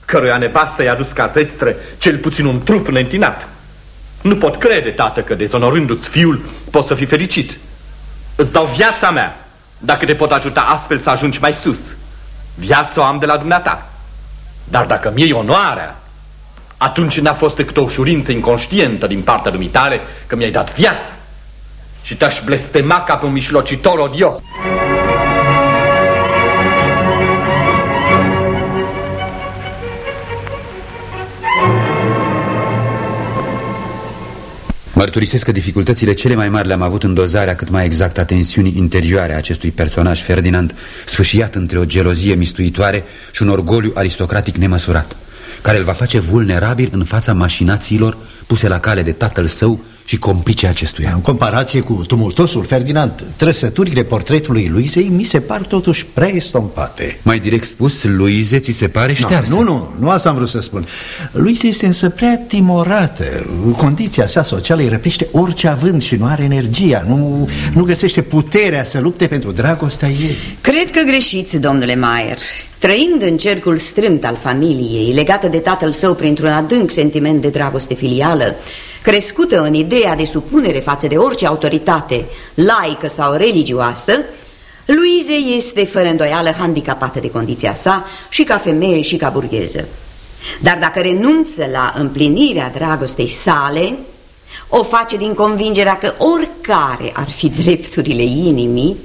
căruia nevastă i-a dus ca zestre cel puțin un trup neîntinat. Nu pot crede, tată, că dezonorându-ți fiul poți să fii fericit. Îți dau viața mea, dacă te pot ajuta astfel să ajungi mai sus. Viața o am de la dumneata. Dar dacă mi-e onoarea, atunci n-a fost decât o ușurință inconștientă din partea dumitale că mi-ai dat viața și te-aș blestema ca pe un mișlocitor odios. Mărturisesc că dificultățile cele mai mari le-am avut în dozarea cât mai exactă a tensiunii interioare a acestui personaj Ferdinand, sfâșiat între o gelozie mistuitoare și un orgoliu aristocratic nemăsurat, care îl va face vulnerabil în fața mașinațiilor puse la cale de tatăl său și complice acestuia. În comparație cu tumultosul Ferdinand, trăsăturile portretului Luizei mi se par totuși prea estompate. Mai direct spus, Luize ți se pare ștearsă? Nu, nu, nu asta am vrut să spun. Luiza este însă prea timorată. Condiția sa socială îi răpește orice avânt și nu are energia, nu, nu găsește puterea să lupte pentru dragostea ei. Cred că greșiți, domnule Maier. Trăind în cercul strâmt al familiei, legată de tatăl său printr-un adânc sentiment de dragoste filială, crescută în ideea de supunere față de orice autoritate, laică sau religioasă, Luize este fără îndoială handicapată de condiția sa și ca femeie și ca burgheză. Dar dacă renunță la împlinirea dragostei sale, o face din convingerea că oricare ar fi drepturile inimii,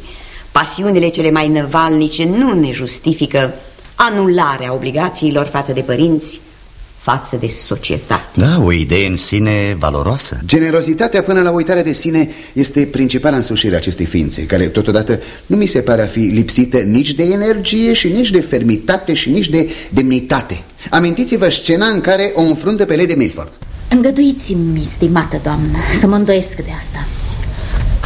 pasiunile cele mai năvalnice nu ne justifică anularea obligațiilor față de părinți față de societate. Da, o idee în sine valoroasă. Generozitatea până la uitarea de sine este principala însușire a acestei ființe, care totodată nu mi se pare a fi lipsită nici de energie și nici de fermitate și nici de demnitate. Amintiți-vă scena în care o înfruntă pe Lady Milford. Îngăduiți-mi, stimată doamnă, să mă îndoiesc de asta.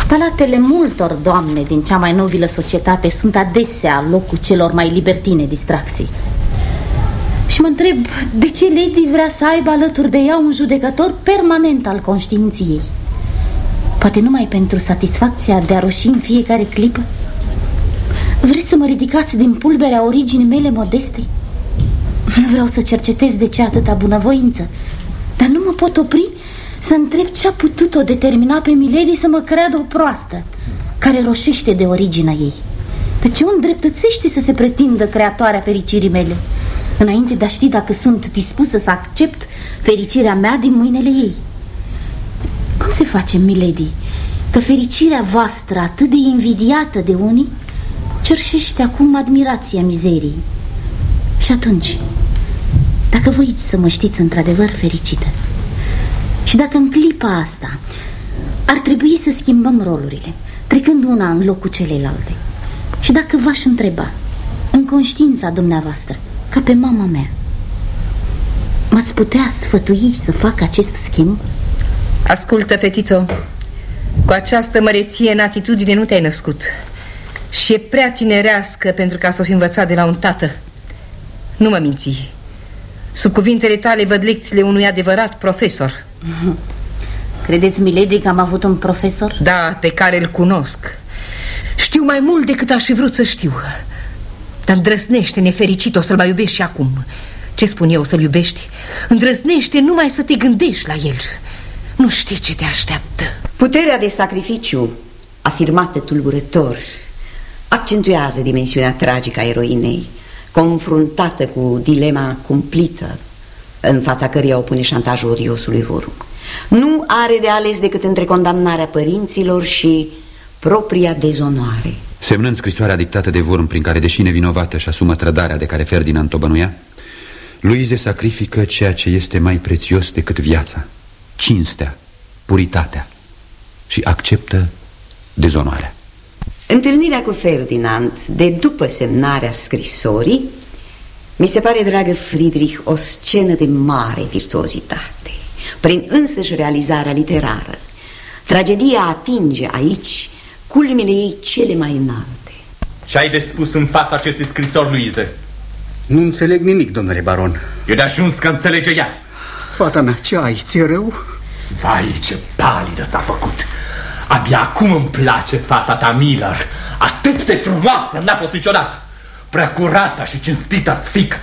Palatele multor doamne din cea mai nobilă societate sunt adesea locul celor mai libertine distracții. Și mă întreb de ce Lady vrea să aibă alături de ea un judecător permanent al conștiinții ei. Poate numai pentru satisfacția de a roși în fiecare clipă? Vreți să mă ridicați din pulberea originii mele modeste? Nu vreau să cercetez de ce atâta bunăvoință, dar nu mă pot opri să întreb ce a putut-o determina pe Milady să mă creadă o proastă, care roșește de originea ei. De ce o îndreptățește să se pretindă creatoarea fericirii mele? Înainte de a ști dacă sunt dispusă să accept fericirea mea din mâinile ei. Cum se face, milady, că fericirea voastră, atât de invidiată de unii, cerșește acum admirația mizerii? Și atunci, dacă voiți să mă știți într-adevăr fericită, și dacă în clipa asta ar trebui să schimbăm rolurile, trecând una în locul celelalte, și dacă v-aș întreba, în conștiința dumneavoastră, ca pe mama mea. M-ați putea sfătui să fac acest schimb? Ascultă, fetițo, cu această măreție în atitudine nu te-ai născut. Și e prea tinerească pentru ca să o fi învățat de la un tată. Nu mă minți. Sub cuvintele tale văd lecțiile unui adevărat profesor. Credeți, Milady, că am avut un profesor? Da, pe care îl cunosc. Știu mai mult decât aș fi vrut să știu dar îndrăznește, nefericit, o să-l mai iubești și acum. Ce spun eu, să-l iubești? Îndrăznește numai să te gândești la el. Nu știi ce te așteaptă. Puterea de sacrificiu, afirmată tulburător Accentuează dimensiunea tragică a eroinei Confruntată cu dilema cumplită În fața căreia o pune șantajul odiosului Vorum Nu are de ales decât între condamnarea părinților și propria dezonoare Semnând scrisoarea dictată de Vorm prin care, deși nevinovată, și asumă trădarea de care Ferdinand o bănuia, Luize sacrifică ceea ce este mai prețios decât viața, cinstea, puritatea și acceptă dezonoarea. Întâlnirea cu Ferdinand de după semnarea scrisorii mi se pare, dragă Friedrich, o scenă de mare virtuozitate, prin însăși realizarea literară. Tragedia atinge aici culmile ei cele mai înalte. Ce ai de spus în fața acestei scrisori, Luize? Nu înțeleg nimic, domnule baron. E de ajuns că înțelege ea. Fata mea, ce ai? Ți-e rău? Vai, ce palidă s-a făcut. Abia acum îmi place fata ta, Miller. Atât de frumoasă n-a fost niciodată. Prea curată și cinstită fică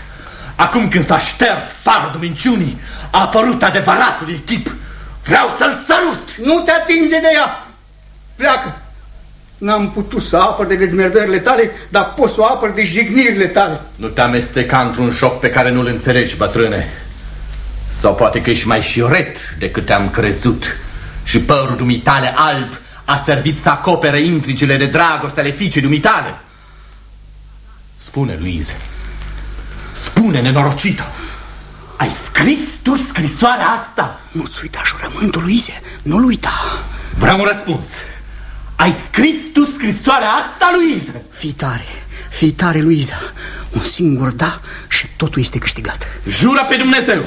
Acum când s-a șters fardul minciunii A apărut adevăratul echip. Vreau să-l sărut. Nu te atinge de ea. Pleacă N-am putut să apăr de dezmerdările tale Dar pot să o apăr de jignirile tale. Nu te amesteca într-un joc pe care nu-l înțelegi, bătrâne. Sau poate că ești mai șiret decât te-am crezut. Și părul dumitale alb a servit să acopere intrigile de dragoste ale fiicei dumitale. Spune, Luize. Spune, nenorocită Ai scris tu scrisoarea asta? Nu-ți uita jurământul, Luize. Nu-l uita. Vreau un răspuns Ai scris tu scrisoarea asta, Luize? Fii tare, fii tare, Luiza Un singur da și totul este câștigat. Jură pe Dumnezeu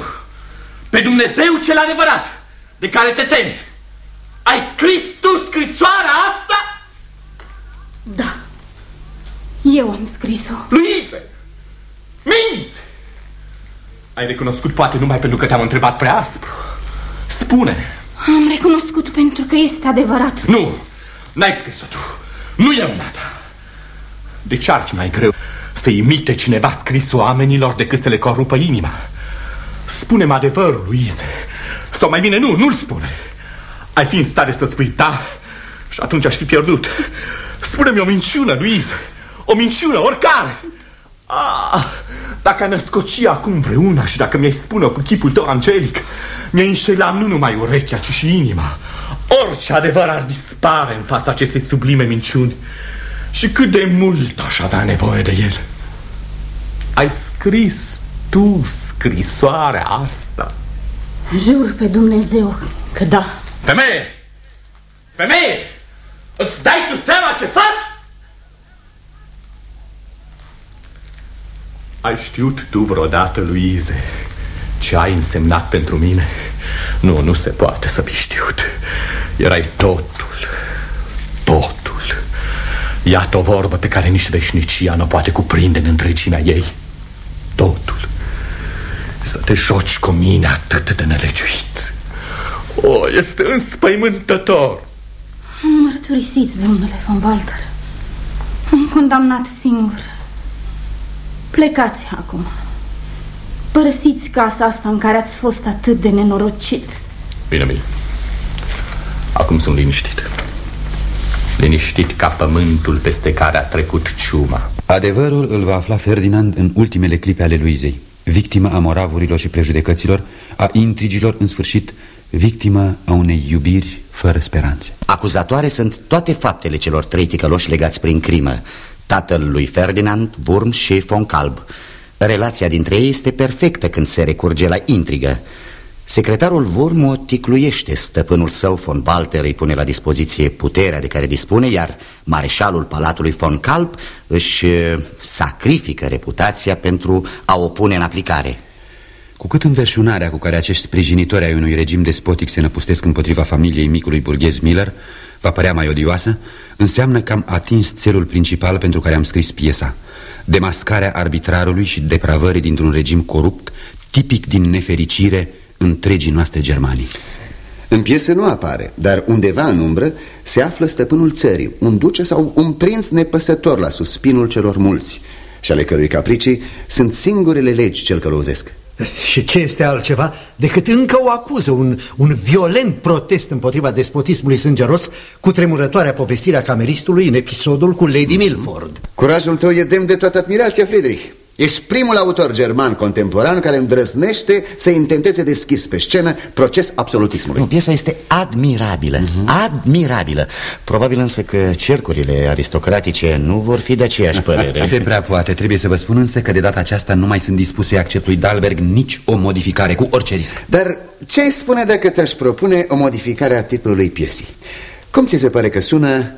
Pe Dumnezeu cel adevărat De care te temi. Ai scris tu scrisoarea asta? Da. Eu am scris-o. Luize Minți! Ai recunoscut poate numai pentru că te-am întrebat prea aspru. Spune Am recunoscut pentru că este adevărat. Nu, n-ai scris-o tu. Nu e una ta De ce ar fi mai greu să imite cineva scrisul oamenilor decât să le corupă inima? Spune-mi adevărul, Luize Sau mai bine nu, nu-l spune. Ai fi în stare să spui da Și atunci aș fi pierdut. Spune-mi o minciună, Luize O minciună, oricare. Ah, Dacă ai născoci acum vreuna Și dacă mi-ai spune cu chipul tău angelic Mi-ai înșelat nu numai urechea, ci și inima Orice adevăr ar dispare în fața acestei sublime minciuni Și cât de mult aș avea nevoie de el Ai scris tu scrisoarea asta Jur pe Dumnezeu că da Femeie! Femeie! Îți dai tu seama ce faci? Ai știut tu vreodată, Luize, ce ai însemnat pentru mine? Nu, nu se poate să fi știut. Erai totul, totul. Iată o vorbă pe care nici veșnicia nu poate cuprinde în întregimea ei. Totul. Să te joci cu mine atât de nelegiuit. O, este înspăimântător. Am mărturisit, domnule von Walter Am condamnat singur Plecați acum Părăsiți casa asta în care ați fost atât de nenorocit Bine, bine. Acum sunt liniștit. Liniștit ca pământul peste care a trecut ciuma. Adevărul îl va afla Ferdinand în ultimele clipe ale Luizei Victima a moravurilor și prejudecăților A intrigilor, în sfârșit Victima a unei iubiri fără speranțe Acuzatoare sunt toate faptele celor trei ticăloși legați prin crimă Tatăl lui Ferdinand, Wurms și von Kalb. Relația dintre ei este perfectă când se recurge la intrigă. Secretarul Wurm o ticluiește. Stăpânul său, von Walter, îi pune la dispoziție puterea de care dispune Iar mareșalul palatului von Kalb își eh, sacrifică reputația pentru a o pune în aplicare. Cu cât înverșunarea cu care acești sprijinitori ai unui regim despotic se năpustesc împotriva familiei micului burghez Miller Va părea mai odioasă, înseamnă că am atins țelul principal pentru care am scris piesa. Demascarea arbitrarului și depravării dintr-un regim corupt Tipic din nefericire întregii noastre Germanii. În piesă nu apare, dar undeva în umbră se află stăpânul țării Un duce sau un prinț nepăsător la suspinul celor mulți Și ale cărui capricii sunt singurele legi ce-l călăuzesc Și ce este altceva decât încă o acuză, un, un violent protest împotriva despotismului sângeros cu tremurătoarea povestirea cameristului în episodul cu Lady Milford. Curajul tău e demn de toată admirația, Friedrich Ești primul autor german contemporan care îndrăznește să intenteze deschis pe scenă proces absolutismului Nu, piesa este admirabilă, uh -huh. admirabilă Probabil însă că cercurile aristocratice nu vor fi de aceeași părere Se prea poate, trebuie să vă spun însă că de data aceasta nu mai sunt dispus să-i accept lui Dalberg nici o modificare cu orice risc Dar ce ai spune dacă ți-aș propune o modificare a titlului piesii? Cum ți se pare că sună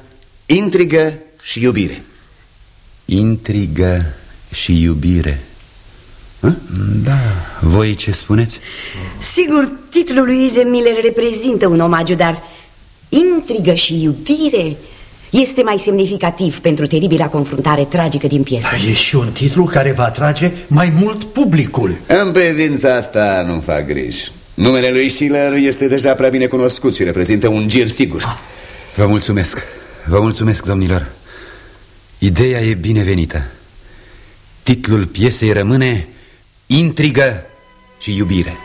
intrigă și iubire? Intrigă și iubire. Hă? Da, voi ce spuneți? Sigur, titlul lui Ize Miller reprezintă un omagiu, dar intrigă și iubire este mai semnificativ pentru teribila confruntare tragică din piesă. E și un titlu care va atrage mai mult publicul. În privința asta nu fac griji. Numele lui Schiller este deja prea bine cunoscut și reprezintă un gir sigur. Vă mulțumesc, vă mulțumesc, domnilor. Ideea e binevenită Titlul piesei rămâne Intrigă și iubire.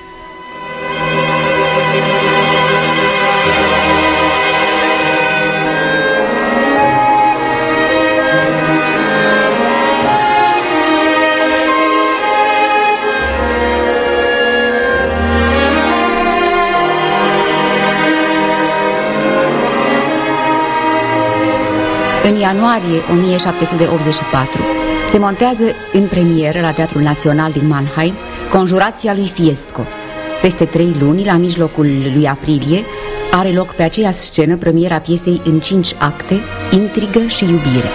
În ianuarie 1784 se montează în premieră la Teatrul Național din Mannheim Conjurația lui Fiesco. Peste trei luni, la mijlocul lui aprilie, are loc pe aceeași scenă premiera piesei în cinci acte, Intrigă și iubire.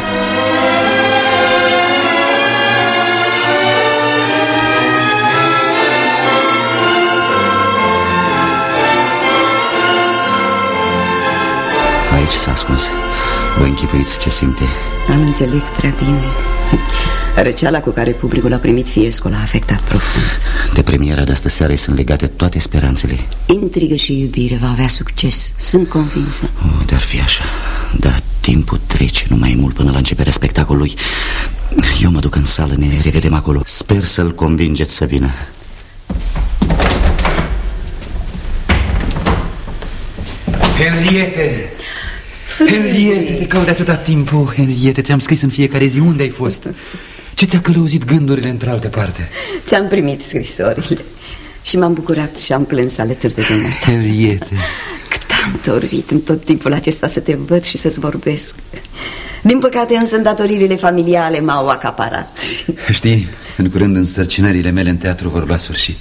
Aici s-a ascuns Vă închipuiți ce simte Am înțeleg prea bine Răceala cu care publicul a primit Fiesco l-a afectat profund. De premiera de astă seară sunt legate toate speranțele. Intrigă și iubire va avea succes Sunt convinsă. Oh, Dar fi așa. Dar timpul trece, nu mai e mult până la începerea spectacolului. Eu mă duc în sală, ne revedem acolo. Sper să-l convingeți să vină. Henriete! Henriete, te caut de atâta timp. Oh, Henriete, ți-am scris în fiecare zi unde ai fost. Ce ți-a călăuzit gândurile într-altă parte? Ți-am primit scrisorile. Și m-am bucurat și am plâns alături de dumneata. Henriete Cât am dorit în tot timpul acesta să te văd și să-ți vorbesc. Din păcate însă îndatoririle familiale m-au acaparat. Știi, în curând însărcinările mele în teatru vor lua sfârșit.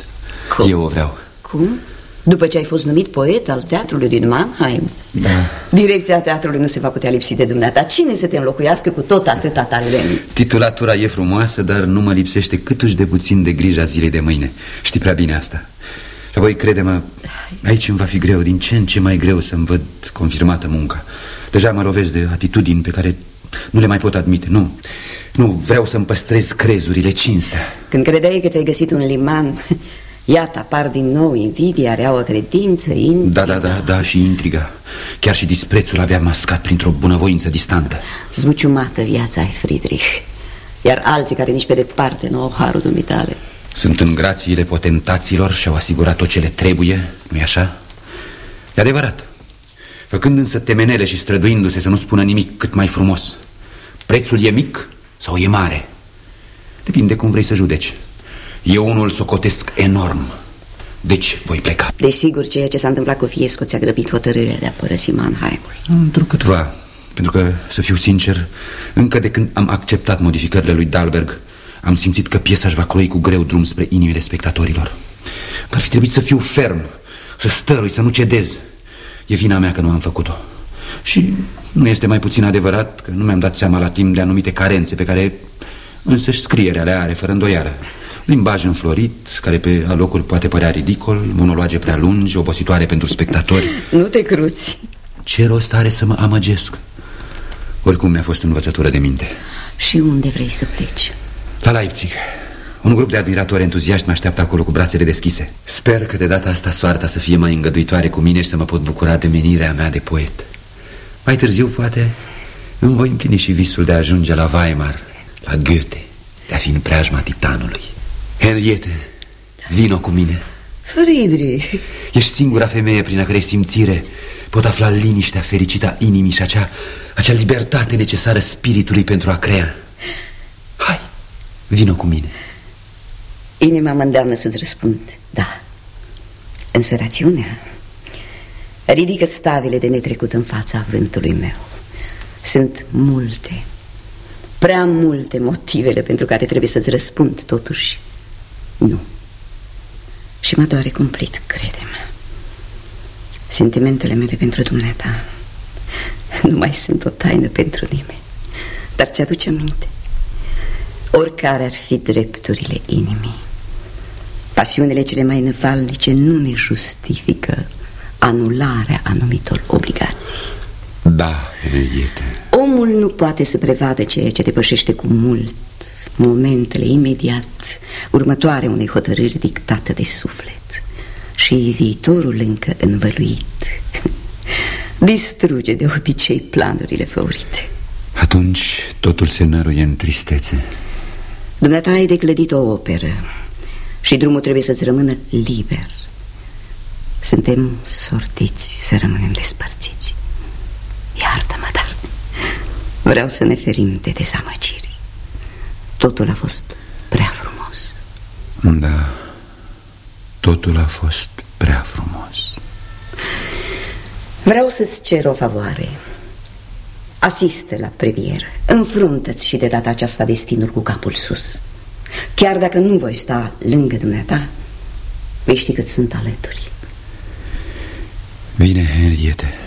Cum? Eu o vreau. Cum? După ce ai fost numit poet al teatrului din Mannheim Da. Direcția teatrului nu se va putea lipsi de dumneata. Cine să te înlocuiască cu tot atâta talent? Titulatura e frumoasă, dar nu mă lipsește câtuși de puțin de grija zilei de mâine. Știi prea bine asta. Și apoi, crede-mă, aici îmi va fi greu, din ce în ce mai greu să-mi văd confirmată munca. Deja mă lovesc de atitudini pe care nu le mai pot admite, nu Nu, vreau să-mi păstrez crezurile, cinstea. Când credeai că ți-ai găsit un liman Iată, apar din nou invidia, reaua credință, intriga Da, da, da, da, și intriga Chiar și disprețul avea mascat printr-o bunăvoință distantă. Zbuciumată viața ai, Friedrich. Iar alții care nici pe departe nu au harul dumitale. Sunt în grațiile potentaților și au asigurat tot ce le trebuie, nu-i așa? E adevărat. Făcând însă temenele și străduindu-se să nu spună nimic cât mai frumos Prețul e mic sau e mare? Depinde cum vrei să judeci Eu unul socotesc enorm. Deci voi pleca. Desigur, ceea ce s-a întâmplat cu Fiesco ți-a grăbit hotărârea de a părăsi Mannheimul. Întrucâtva Pentru că, să fiu sincer Încă de când am acceptat modificările lui Dalberg Am simțit că piesa își va croi cu greu drum spre inimile spectatorilor. Ar fi trebuit să fiu ferm Să stărui, să nu cedez. E vina mea că nu am făcut-o. Și nu este mai puțin adevărat Că nu mi-am dat seama la timp de anumite carențe Pe care însăși scrierea le are fără îndoială Limbaj înflorit, care pe alocuri poate părea ridicol Monologe prea lungi, obositoare pentru spectatori. Nu te cruți. Ce rost are să mă amăgesc? Oricum mi-a fost învățătură de minte. Și unde vrei să pleci? La Leipzig. Un grup de admiratori entuziaști mă așteaptă acolo cu brațele deschise. Sper că de data asta soarta să fie mai îngăduitoare cu mine Și să mă pot bucura de menirea mea de poet. Mai târziu, poate, îmi voi împlini și visul de a ajunge la Weimar La Goethe De a fi în preajma titanului Henriette, vino cu mine. Friedrich Ești singura femeie prin a cărei simțire. Pot afla liniștea fericită a inimii și acea, acea libertate necesară spiritului pentru a crea. Hai, vino cu mine. Inima mă îndeamnă să-ți răspund Da. Însă rațiunea Ridică stavile de netrecut în fața vântului meu. Sunt multe Prea multe motivele pentru care trebuie să-ți răspund totuși Nu. Și mă doare cumplit, crede-mă. Sentimentele mele pentru dumneata Nu mai sunt o taină pentru nimeni. Dar ți-aduce aminte? Oricare ar fi drepturile inimii Pasiunile cele mai năvalnice nu ne justifică anularea anumitor obligații. Da, Henriette Omul nu poate să prevadă ceea ce depășește cu mult momentele imediat următoare unei hotărâri dictate de suflet și viitorul încă învăluit distruge de obicei planurile făurite. Atunci totul se năruie în tristețe. Dumneata ai declădit o operă și drumul trebuie să-ți rămână liber. Suntem sortiți să rămânem despărțiți. Iartă-mă, dar vreau să ne ferim de dezamăgiri. Totul a fost prea frumos. Da, totul a fost prea frumos. Vreau să-ți cer o favoare. Asiste la premieră. Înfruntă-ți și de data aceasta destinul cu capul sus. Chiar dacă nu voi sta lângă dumneata, vei ști cât sunt alături. Bine, Henriette.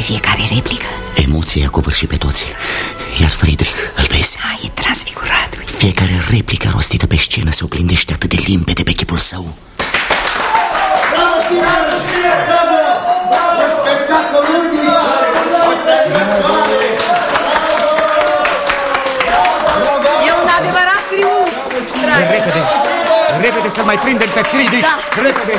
Fiecare replică Emoția covârși pe toți Iar Friedrich, îl vezi? A, e transfigurat Fiecare replică rostită pe scenă se oglindește atât de limpede pe chipul său Bravo, Sinan! Bravo! Bravo! Spectacol unic! O sărbătoare! E un adevărat triumf, Repede, repede să mai prindem pe Friedrich Da. Repede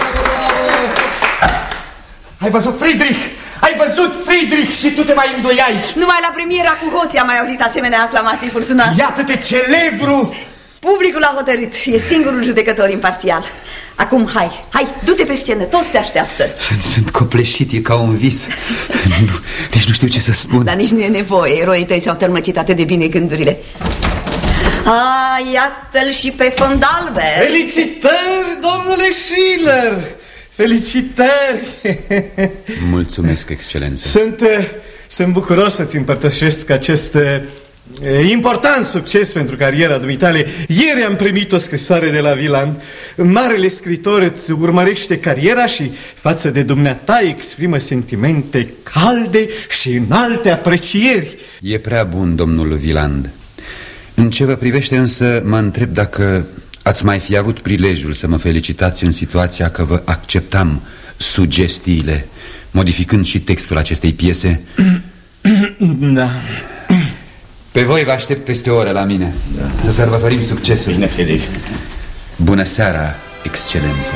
Ai văzut Friedrich? Ai văzut Friedrich și tu te mai îndoiai. Numai la premiera cu hoții am mai auzit asemenea aclamații furtunoase. Iată-te celebru! Publicul a hotărât și e singurul judecător imparțial. Acum, hai, hai, du-te pe scenă, toți te așteaptă. Sunt, sunt copleșit, e ca un vis. Nu, Deci nu știu ce să spun. Dar nici nu e nevoie, eroii tăi și-au tălmăcit atât de bine gândurile. A, iată-l și pe Fondalbe Felicitări, domnule Schiller! Felicitări! Mulțumesc, excelență Sunt, eh, sunt bucuros să-ți împărtășesc acest eh, important succes pentru cariera dumitale. Ieri am primit o scrisoare de la Vilan. Marele scritor îți urmărește cariera și față de dumneata exprimă sentimente calde și înalte aprecieri. E prea bun, domnul Viland În ce vă privește însă, mă întreb dacă ați mai fi avut prilejul să mă felicitați în situația că vă acceptam sugestiile Modificând și textul acestei piese? Da. Pe voi vă aștept peste o oră la mine. Da. Să sărbătorim succesul. Bine, Friedrich Bună seara, excelență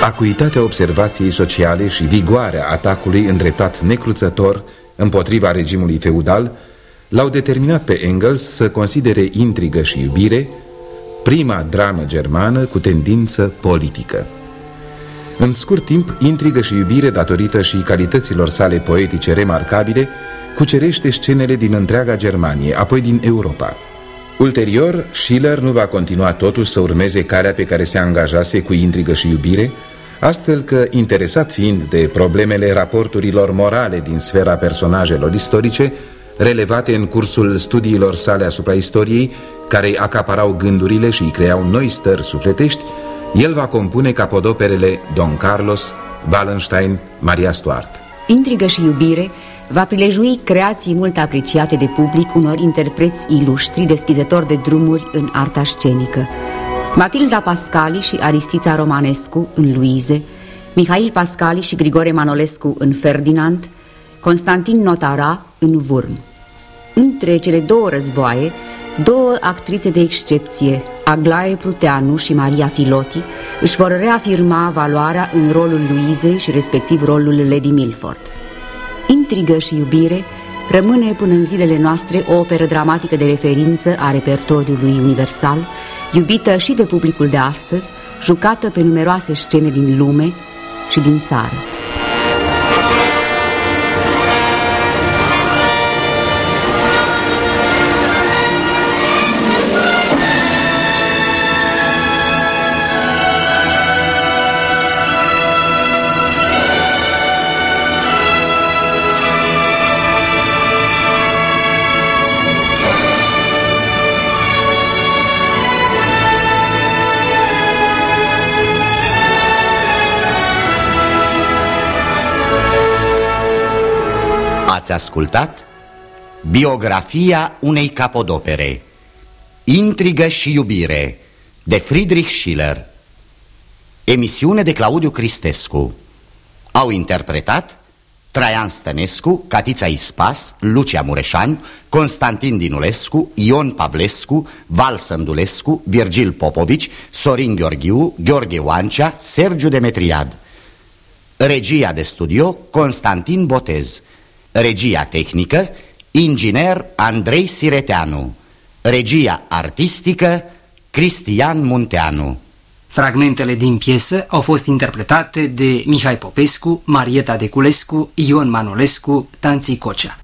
Acuitatea observației sociale și vigoarea atacului îndreptat necruțător împotriva regimului feudal l-au determinat pe Engels să considere intrigă și iubire prima dramă germană cu tendință politică. În scurt timp, intrigă și iubire, datorită și calităților sale poetice remarcabile, cucerește scenele din întreaga Germanie, apoi din Europa. Ulterior, Schiller nu va continua totuși să urmeze calea pe care se angajase cu intrigă și iubire, astfel că, interesat fiind de problemele raporturilor morale din sfera personajelor istorice, relevate în cursul studiilor sale asupra istoriei, care îi acaparau gândurile și îi creau noi stări sufletești, el va compune capodoperele Don Carlos, Wallenstein, Maria Stuart. Intrigă și iubire va prilejui creații mult apreciate de public unor interpreți iluștri deschizători de drumuri în arta scenică. Matilda Pascali și Aristița Romanescu în Luize, Mihail Pascali și Grigore Manolescu în Ferdinand, Constantin Notara în Vurm. Între cele două războaie, două actrițe de excepție, Aglae Pruteanu și Maria Filoti, își vor reafirma valoarea în rolul Luizei și respectiv rolul Lady Milford. Intrigă și iubire rămâne până în zilele noastre o operă dramatică de referință a repertoriului universal, iubită și de publicul de astăzi, jucată pe numeroase scene din lume și din țară. Ați ascultat? Biografia unei capodopere. Intrigă și iubire de Friedrich Schiller. Emisiune de Claudiu Cristescu. Au interpretat Traian Stănescu, Catița Ispas, Lucia Mureșan, Constantin Dinulescu, Ion Pavlescu, Val Sândulescu, Virgil Popovici, Sorin Gheorghiu, Gheorghe Oancea, Sergiu Demetriad. Regia de studio Constantin Botez Regia tehnică Inginer Andrei Sireteanu Regia artistică Cristian Munteanu Fragmentele din piesă au fost interpretate de Mihai Popescu, Marieta Deculescu, Ion Manolescu, Tanții Cocea.